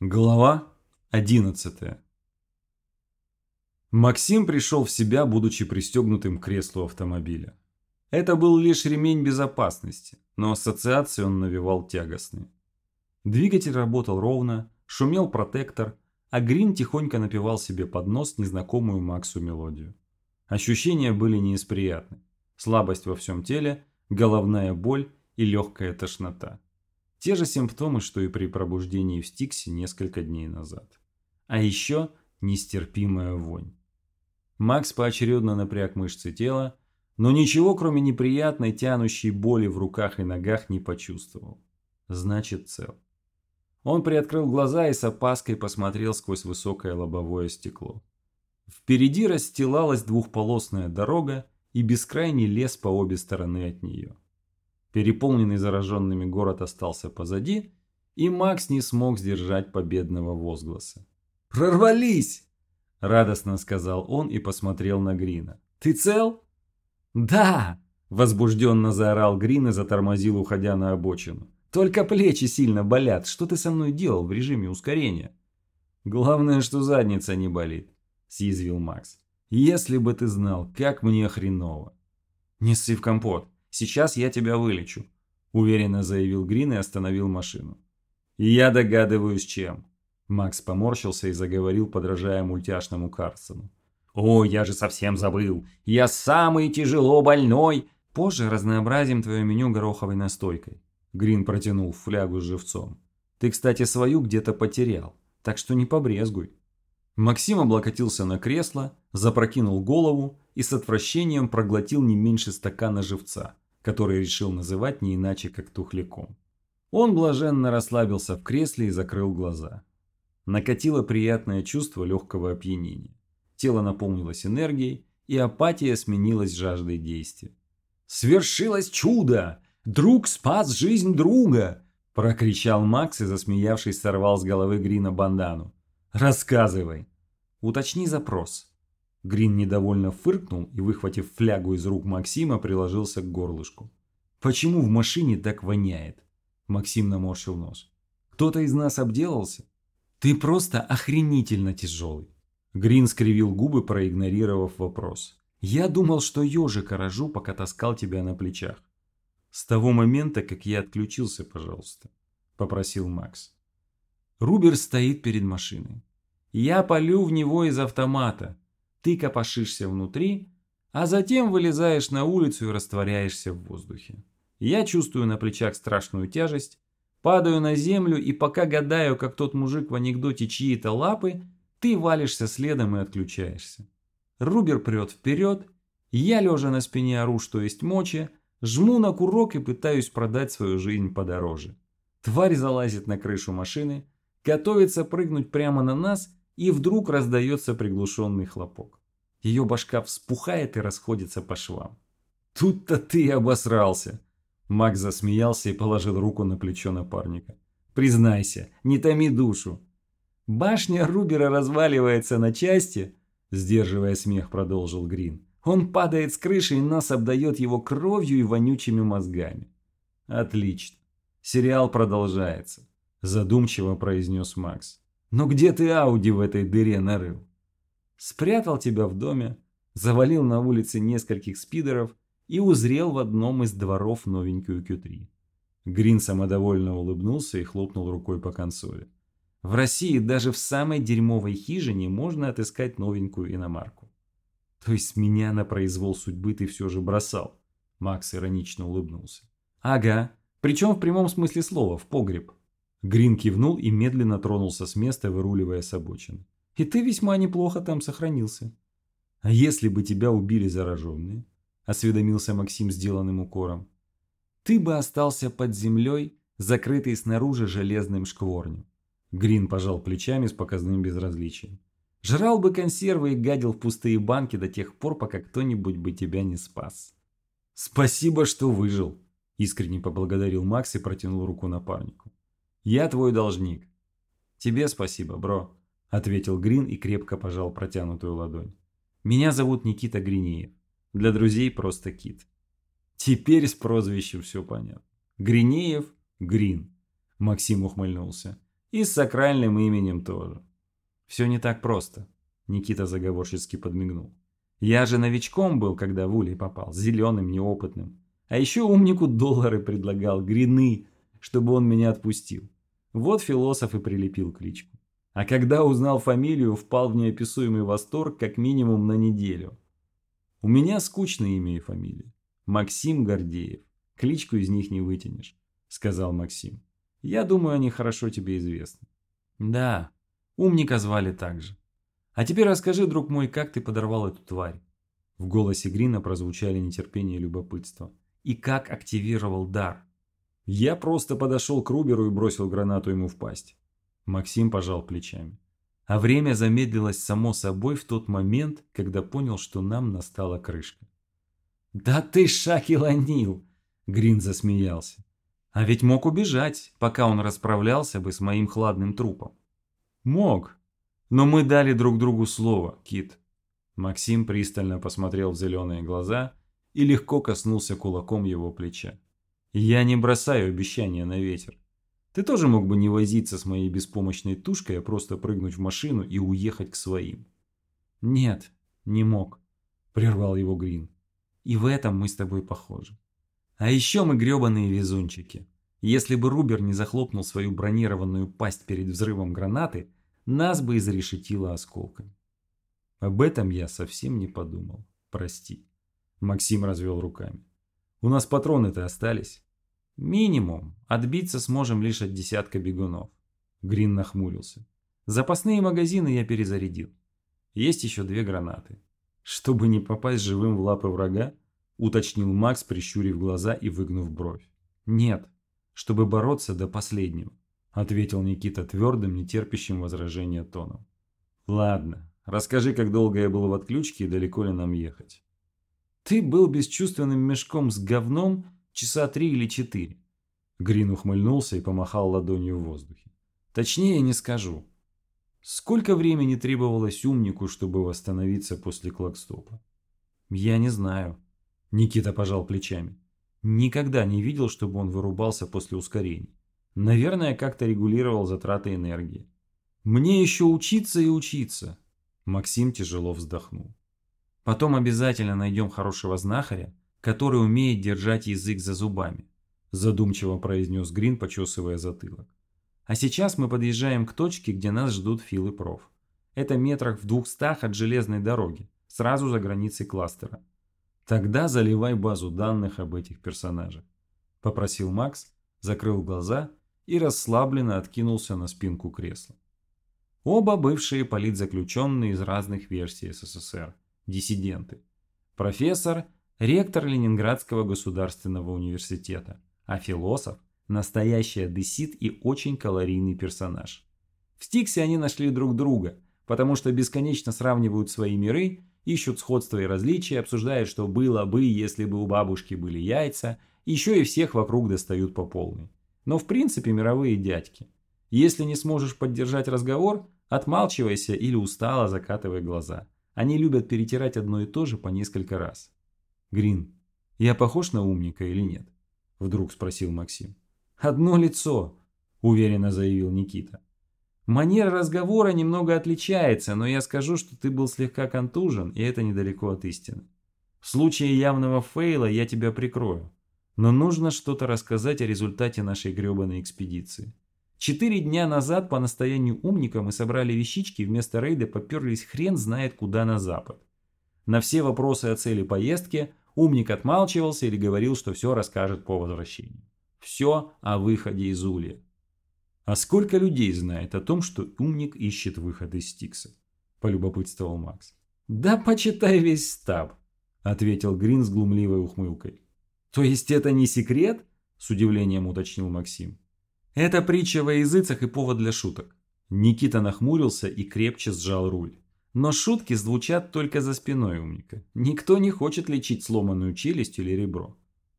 Глава 11 Максим пришел в себя, будучи пристегнутым к креслу автомобиля. Это был лишь ремень безопасности, но ассоциации он навевал тягостные. Двигатель работал ровно, шумел протектор, а Грин тихонько напевал себе под нос незнакомую Максу мелодию. Ощущения были не из приятных. Слабость во всем теле, головная боль и легкая тошнота. Те же симптомы, что и при пробуждении в Стиксе несколько дней назад. А еще нестерпимая вонь. Макс поочередно напряг мышцы тела, но ничего, кроме неприятной тянущей боли в руках и ногах, не почувствовал. Значит, цел. Он приоткрыл глаза и с опаской посмотрел сквозь высокое лобовое стекло. Впереди расстилалась двухполосная дорога и бескрайний лес по обе стороны от нее. Переполненный зараженными город остался позади, и Макс не смог сдержать победного возгласа. «Прорвались!» – радостно сказал он и посмотрел на Грина. «Ты цел?» «Да!» – возбужденно заорал Грин и затормозил, уходя на обочину. «Только плечи сильно болят. Что ты со мной делал в режиме ускорения?» «Главное, что задница не болит», – съязвил Макс. «Если бы ты знал, как мне хреново». «Не ссы в компот», Сейчас я тебя вылечу», – уверенно заявил Грин и остановил машину. «Я догадываюсь, чем». Макс поморщился и заговорил, подражая мультяшному Карсону. «О, я же совсем забыл! Я самый тяжело больной!» «Позже разнообразим твое меню гороховой настойкой», – Грин протянул флягу с живцом. «Ты, кстати, свою где-то потерял, так что не побрезгуй». Максим облокотился на кресло, запрокинул голову и с отвращением проглотил не меньше стакана живца, который решил называть не иначе, как тухляком. Он блаженно расслабился в кресле и закрыл глаза. Накатило приятное чувство легкого опьянения. Тело наполнилось энергией, и апатия сменилась жаждой действия. «Свершилось чудо! Друг спас жизнь друга!» – прокричал Макс и, засмеявшись, сорвал с головы Грина бандану. «Рассказывай!» «Уточни запрос». Грин недовольно фыркнул и, выхватив флягу из рук Максима, приложился к горлышку. «Почему в машине так воняет?» Максим наморщил нос. «Кто-то из нас обделался?» «Ты просто охренительно тяжелый!» Грин скривил губы, проигнорировав вопрос. «Я думал, что ежика рожу, пока таскал тебя на плечах». «С того момента, как я отключился, пожалуйста», – попросил Макс. Рубер стоит перед машиной. Я полю в него из автомата. Ты копошишься внутри, а затем вылезаешь на улицу и растворяешься в воздухе. Я чувствую на плечах страшную тяжесть, падаю на землю и пока гадаю, как тот мужик в анекдоте чьи-то лапы, ты валишься следом и отключаешься. Рубер прет вперед, я лежа на спине ору, что есть мочи, жму на курок и пытаюсь продать свою жизнь подороже. Тварь залазит на крышу машины, готовится прыгнуть прямо на нас, и вдруг раздается приглушенный хлопок. Ее башка вспухает и расходится по швам. «Тут-то ты обосрался!» Макс засмеялся и положил руку на плечо напарника. «Признайся, не томи душу!» «Башня Рубера разваливается на части», сдерживая смех, продолжил Грин. «Он падает с крыши и нас обдает его кровью и вонючими мозгами». «Отлично. Сериал продолжается задумчиво произнес Макс. Но где ты Ауди в этой дыре нарыл? Спрятал тебя в доме, завалил на улице нескольких спидеров и узрел в одном из дворов новенькую Q3. Грин самодовольно улыбнулся и хлопнул рукой по консоли. В России даже в самой дерьмовой хижине можно отыскать новенькую иномарку. То есть меня на произвол судьбы ты все же бросал? Макс иронично улыбнулся. Ага, причем в прямом смысле слова, в погреб. Грин кивнул и медленно тронулся с места, выруливая с обочины. «И ты весьма неплохо там сохранился». «А если бы тебя убили зараженные?» – осведомился Максим сделанным укором. «Ты бы остался под землей, закрытый снаружи железным шкворнем». Грин пожал плечами с показным безразличием. «Жрал бы консервы и гадил в пустые банки до тех пор, пока кто-нибудь бы тебя не спас». «Спасибо, что выжил», – искренне поблагодарил Макс и протянул руку напарнику. Я твой должник. Тебе спасибо, бро, ответил Грин и крепко пожал протянутую ладонь. Меня зовут Никита Гринеев. Для друзей просто Кит. Теперь с прозвищем все понятно. Гринеев – Грин. Максим ухмыльнулся. И с сакральным именем тоже. Все не так просто. Никита заговорчески подмигнул. Я же новичком был, когда в улей попал, зеленым, неопытным. А еще умнику доллары предлагал, грины, чтобы он меня отпустил. Вот философ и прилепил кличку. А когда узнал фамилию, впал в неописуемый восторг как минимум на неделю. У меня скучное имя и фамилия. Максим Гордеев. Кличку из них не вытянешь, сказал Максим. Я думаю, они хорошо тебе известны. Да, умника звали так же. А теперь расскажи, друг мой, как ты подорвал эту тварь? В голосе Грина прозвучали нетерпение и любопытство. И как активировал дар? Я просто подошел к Руберу и бросил гранату ему в пасть. Максим пожал плечами. А время замедлилось само собой в тот момент, когда понял, что нам настала крышка. «Да ты шакиланил!» Грин засмеялся. «А ведь мог убежать, пока он расправлялся бы с моим хладным трупом». «Мог. Но мы дали друг другу слово, Кит». Максим пристально посмотрел в зеленые глаза и легко коснулся кулаком его плеча. «Я не бросаю обещания на ветер. Ты тоже мог бы не возиться с моей беспомощной тушкой, а просто прыгнуть в машину и уехать к своим». «Нет, не мог», – прервал его Грин. «И в этом мы с тобой похожи. А еще мы гребаные везунчики. Если бы Рубер не захлопнул свою бронированную пасть перед взрывом гранаты, нас бы изрешетило осколками. Об этом я совсем не подумал. Прости. Максим развел руками. У нас патроны-то остались. Минимум. Отбиться сможем лишь от десятка бегунов. Грин нахмурился. Запасные магазины я перезарядил. Есть еще две гранаты. Чтобы не попасть живым в лапы врага, уточнил Макс, прищурив глаза и выгнув бровь. Нет, чтобы бороться до последнего, ответил Никита твердым, нетерпящим возражения тоном. Ладно, расскажи, как долго я был в отключке и далеко ли нам ехать. Ты был бесчувственным мешком с говном Часа три или четыре. Грин ухмыльнулся и помахал ладонью в воздухе. Точнее не скажу. Сколько времени требовалось умнику, чтобы восстановиться после клакстопа? Я не знаю. Никита пожал плечами. Никогда не видел, чтобы он вырубался после ускорений. Наверное, как-то регулировал затраты энергии. Мне еще учиться и учиться. Максим тяжело вздохнул. Потом обязательно найдем хорошего знахаря, который умеет держать язык за зубами», задумчиво произнес Грин, почесывая затылок. «А сейчас мы подъезжаем к точке, где нас ждут Фил и Проф. Это метрах в двухстах от железной дороги, сразу за границей кластера. Тогда заливай базу данных об этих персонажах», попросил Макс, закрыл глаза и расслабленно откинулся на спинку кресла. Оба бывшие политзаключенные из разных версий СССР, диссиденты. Профессор – ректор Ленинградского государственного университета, а философ – настоящий одессит и очень калорийный персонаж. В Стиксе они нашли друг друга, потому что бесконечно сравнивают свои миры, ищут сходства и различия, обсуждают, что было бы, если бы у бабушки были яйца, еще и всех вокруг достают по полной. Но в принципе мировые дядьки. Если не сможешь поддержать разговор, отмалчивайся или устало закатывай глаза. Они любят перетирать одно и то же по несколько раз. Грин, я похож на умника или нет? Вдруг спросил Максим. Одно лицо, уверенно заявил Никита. Манера разговора немного отличается, но я скажу, что ты был слегка контужен, и это недалеко от истины. В случае явного фейла я тебя прикрою. Но нужно что-то рассказать о результате нашей гребаной экспедиции. Четыре дня назад по настоянию умника мы собрали вещички и вместо рейда поперлись хрен знает куда на запад. На все вопросы о цели поездки умник отмалчивался или говорил, что все расскажет по возвращению. Все о выходе из Улья. А сколько людей знает о том, что умник ищет выход из Стикса? Полюбопытствовал Макс. Да почитай весь стаб, ответил Грин с глумливой ухмылкой. То есть это не секрет? С удивлением уточнил Максим. Это притча во языцах и повод для шуток. Никита нахмурился и крепче сжал руль. Но шутки звучат только за спиной умника. Никто не хочет лечить сломанную челюсть или ребро.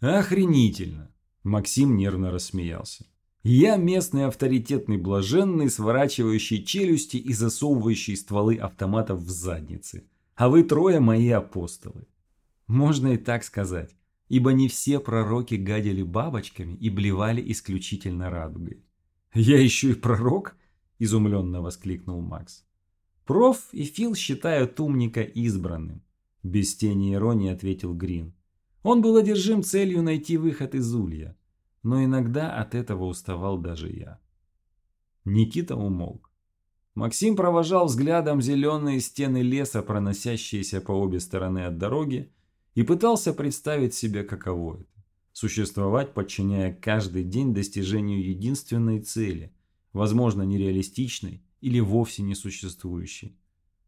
Охренительно! Максим нервно рассмеялся. Я местный авторитетный блаженный, сворачивающий челюсти и засовывающий стволы автоматов в задницы. А вы трое мои апостолы. Можно и так сказать, ибо не все пророки гадили бабочками и блевали исключительно радугой. «Я еще и пророк?» – изумленно воскликнул Макс. «Проф и Фил считают умника избранным», – без тени иронии ответил Грин. Он был одержим целью найти выход из улья, но иногда от этого уставал даже я. Никита умолк. Максим провожал взглядом зеленые стены леса, проносящиеся по обе стороны от дороги, и пытался представить себе, каково это – существовать, подчиняя каждый день достижению единственной цели, возможно, нереалистичной или вовсе не существующей.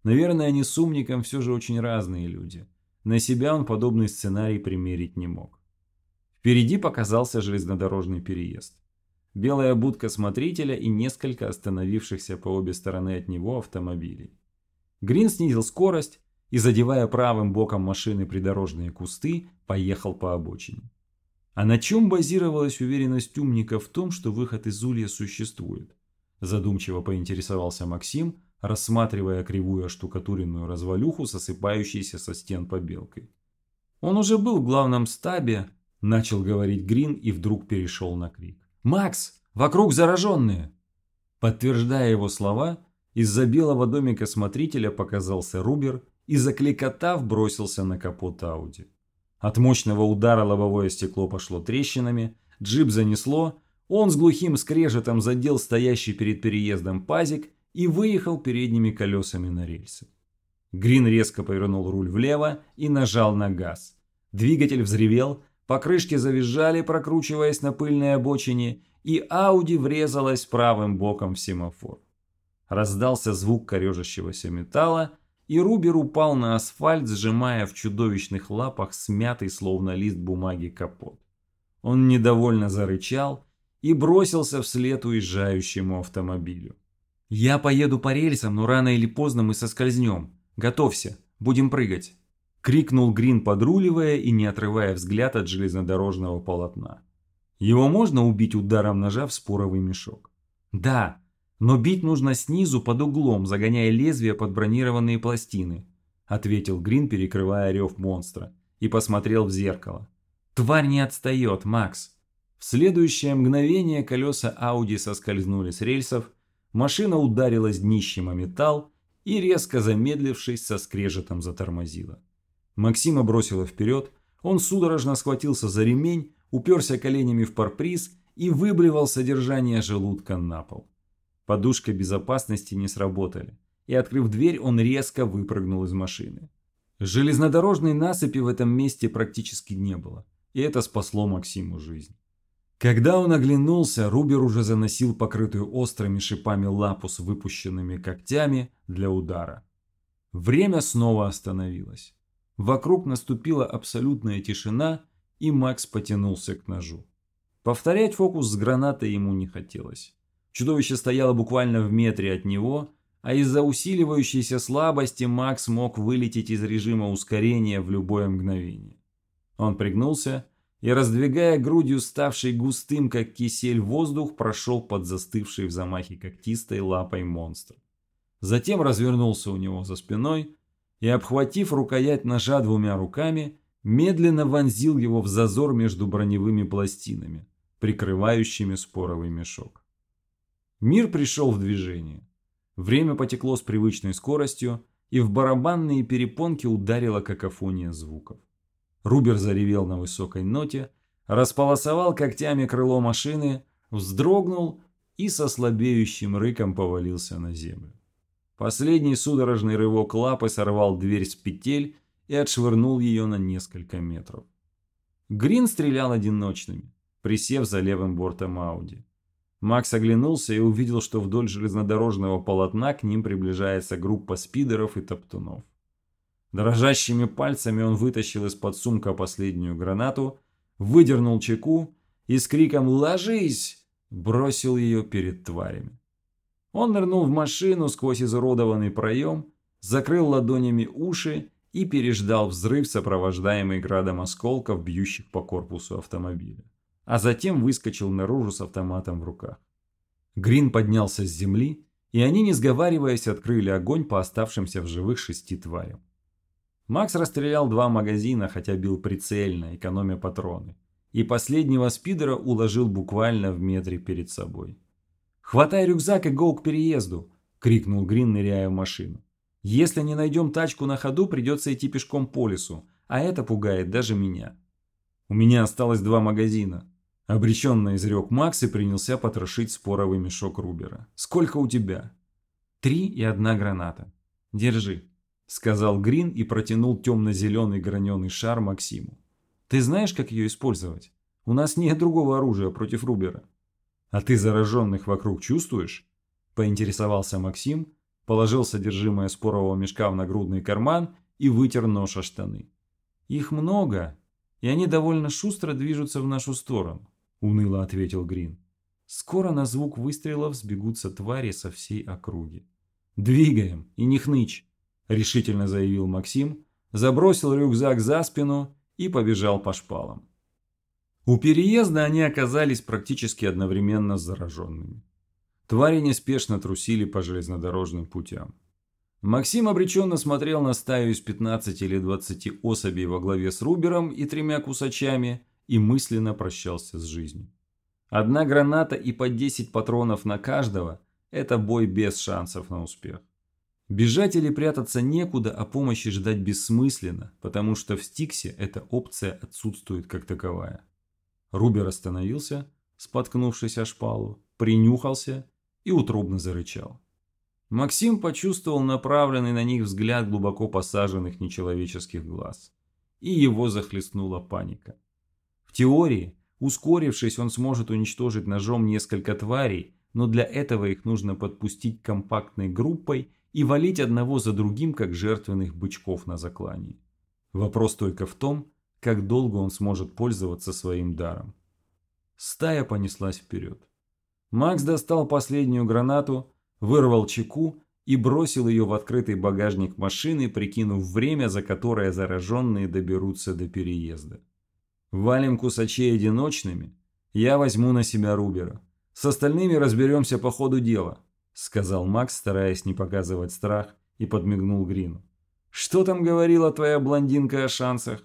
Наверное, они с умником все же очень разные люди. На себя он подобный сценарий примерить не мог. Впереди показался железнодорожный переезд. Белая будка смотрителя и несколько остановившихся по обе стороны от него автомобилей. Грин снизил скорость и, задевая правым боком машины придорожные кусты, поехал по обочине. А на чем базировалась уверенность умника в том, что выход из улья существует? Задумчиво поинтересовался Максим, рассматривая кривую штукатуренную развалюху, сосыпающейся со стен побелкой. Он уже был в главном стабе, начал говорить Грин и вдруг перешел на крик. «Макс, вокруг зараженные!» Подтверждая его слова, из-за белого домика смотрителя показался Рубер и, закликотав, бросился на капот Ауди. От мощного удара лобовое стекло пошло трещинами, джип занесло, он с глухим скрежетом задел стоящий перед переездом пазик и выехал передними колесами на рельсы. Грин резко повернул руль влево и нажал на газ. Двигатель взревел, покрышки завизжали, прокручиваясь на пыльной обочине, и Ауди врезалась правым боком в семафор. Раздался звук корежащегося металла, и Рубер упал на асфальт, сжимая в чудовищных лапах смятый, словно лист бумаги, капот. Он недовольно зарычал и бросился вслед уезжающему автомобилю. «Я поеду по рельсам, но рано или поздно мы соскользнем. Готовься, будем прыгать!» Крикнул Грин, подруливая и не отрывая взгляд от железнодорожного полотна. Его можно убить ударом ножа в споровый мешок? Да, но бить нужно снизу под углом, загоняя лезвие под бронированные пластины, ответил Грин, перекрывая рев монстра, и посмотрел в зеркало. Тварь не отстает, Макс. Следующее мгновение колеса Ауди соскользнули с рельсов, Машина ударилась днищем о металл и, резко замедлившись, со скрежетом затормозила. Максима бросила вперед, он судорожно схватился за ремень, уперся коленями в парприз и выблевал содержание желудка на пол. Подушка безопасности не сработали, и, открыв дверь, он резко выпрыгнул из машины. Железнодорожной насыпи в этом месте практически не было, и это спасло Максиму жизнь. Когда он оглянулся, Рубер уже заносил покрытую острыми шипами лапу с выпущенными когтями для удара. Время снова остановилось. Вокруг наступила абсолютная тишина, и Макс потянулся к ножу. Повторять фокус с гранатой ему не хотелось. Чудовище стояло буквально в метре от него, а из-за усиливающейся слабости Макс мог вылететь из режима ускорения в любое мгновение. Он пригнулся и, раздвигая грудью ставший густым, как кисель, воздух, прошел под застывшей в замахе когтистой лапой монстр. Затем развернулся у него за спиной и, обхватив рукоять ножа двумя руками, медленно вонзил его в зазор между броневыми пластинами, прикрывающими споровый мешок. Мир пришел в движение. Время потекло с привычной скоростью, и в барабанные перепонки ударила какофония звуков. Рубер заревел на высокой ноте, располосовал когтями крыло машины, вздрогнул и со слабеющим рыком повалился на землю. Последний судорожный рывок лапы сорвал дверь с петель и отшвырнул ее на несколько метров. Грин стрелял одиночными, присев за левым бортом Ауди. Макс оглянулся и увидел, что вдоль железнодорожного полотна к ним приближается группа спидеров и топтунов. Дрожащими пальцами он вытащил из-под сумка последнюю гранату, выдернул чеку и с криком «Ложись!» бросил ее перед тварями. Он нырнул в машину сквозь изуродованный проем, закрыл ладонями уши и переждал взрыв, сопровождаемый градом осколков, бьющих по корпусу автомобиля. А затем выскочил наружу с автоматом в руках. Грин поднялся с земли, и они, не сговариваясь, открыли огонь по оставшимся в живых шести тварям. Макс расстрелял два магазина, хотя бил прицельно, экономя патроны. И последнего спидера уложил буквально в метре перед собой. «Хватай рюкзак и гоу к переезду!» – крикнул Грин, ныряя в машину. «Если не найдем тачку на ходу, придется идти пешком по лесу, а это пугает даже меня». «У меня осталось два магазина», – обреченно изрек Макс и принялся потрошить споровый мешок Рубера. «Сколько у тебя?» «Три и одна граната. Держи», – сказал Грин и протянул темно-зеленый граненый шар Максиму. «Ты знаешь, как ее использовать? У нас нет другого оружия против Рубера». «А ты зараженных вокруг чувствуешь?» – поинтересовался Максим, положил содержимое спорового мешка в нагрудный карман и вытер нож о штаны. «Их много, и они довольно шустро движутся в нашу сторону», – уныло ответил Грин. «Скоро на звук выстрелов сбегутся твари со всей округи». «Двигаем, и не хнычь», – решительно заявил Максим, забросил рюкзак за спину и побежал по шпалам. У переезда они оказались практически одновременно зараженными. Твари неспешно трусили по железнодорожным путям. Максим обреченно смотрел на стаю из 15 или 20 особей во главе с Рубером и тремя кусачами и мысленно прощался с жизнью. Одна граната и по 10 патронов на каждого – это бой без шансов на успех. Бежать или прятаться некуда, а помощи ждать бессмысленно, потому что в Стиксе эта опция отсутствует как таковая. Рубер остановился, споткнувшись о шпалу, принюхался и утробно зарычал. Максим почувствовал направленный на них взгляд глубоко посаженных нечеловеческих глаз. И его захлестнула паника. В теории, ускорившись, он сможет уничтожить ножом несколько тварей, но для этого их нужно подпустить компактной группой и валить одного за другим, как жертвенных бычков на заклании. Вопрос только в том, как долго он сможет пользоваться своим даром. Стая понеслась вперед. Макс достал последнюю гранату, вырвал чеку и бросил ее в открытый багажник машины, прикинув время, за которое зараженные доберутся до переезда. Валим кусачей одиночными, я возьму на себя Рубера. С остальными разберемся по ходу дела, сказал Макс, стараясь не показывать страх, и подмигнул Грину. Что там говорила твоя блондинка о шансах?